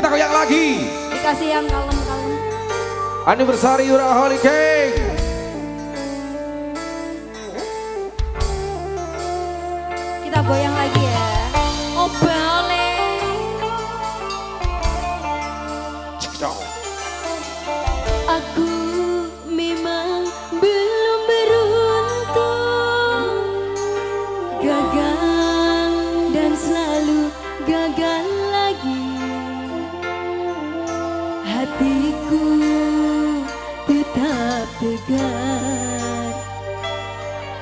Kita goyang lagi. Dikasih yang kalem-kalem. Anniversary Yura Holy King. Kita goyang lagi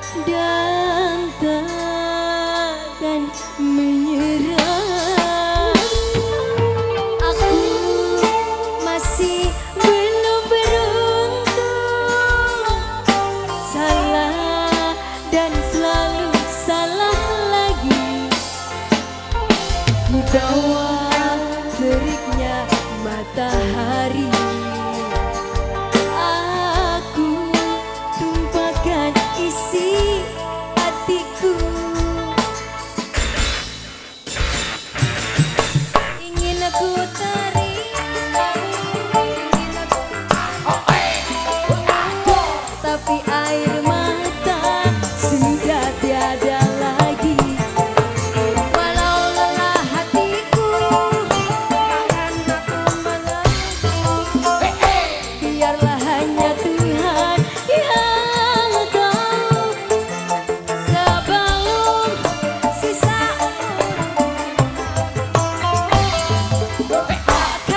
Dan takkan Aku masih belum beruntung. Salah dan selalu salah lagi. Matahari Bye.